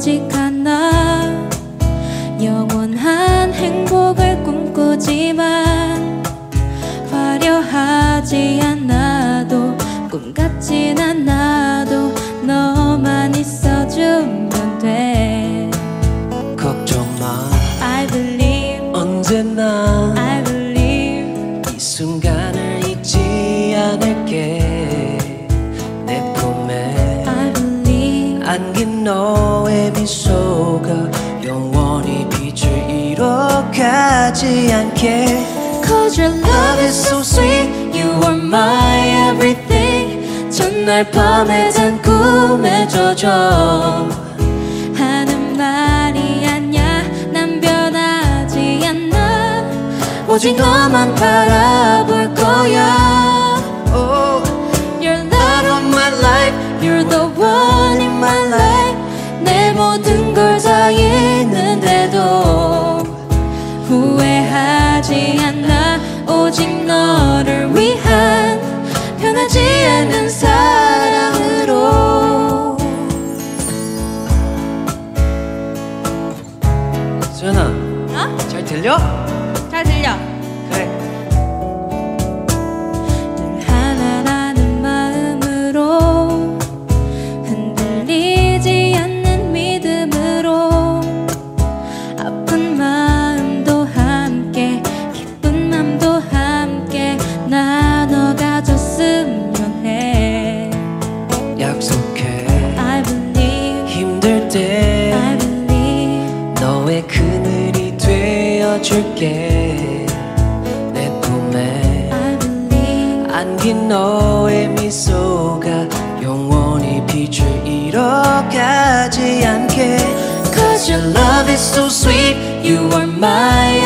오직 하나 영원한 행복을 꿈꾸지만 화려하지 않아도 꿈 같진 않아도 너만 있어주면 돼. 걱정 마. I believe. 언제나 I believe. 이 순간 안긴 너의 미소가 영원히 빛을 잃어가지 않게 Cause your love is so sweet You are my everything 전날 밤에 단 꿈에 젖어 하는 말이 아냐 난 변하지 않아 오직 너만 바라볼 거야 oh, You're love of my life You're the one 수연아. 어? 잘 들려? 잘 들려. 그래. 늘 하나라는 마음으로 흔들리지 않는 믿음으로 아픈 마음도 함께 기쁜 맘도 함께 나눠 가졌으면 해. 약속해. I believe 힘들 때 되어줄게 내 품에 안긴 너의 미소가 영원히 빛을 잃어가지 않게 Cause your love is so sweet You are my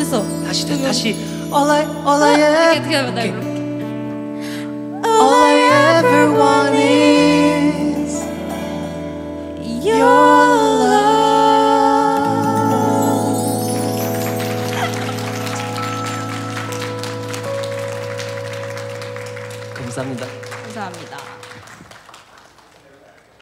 어딨어 다시 돼, 다시 All I, all I ever 어떻게 하면 나 이렇게 All I ever want is Your love 감사합니다 감사합니다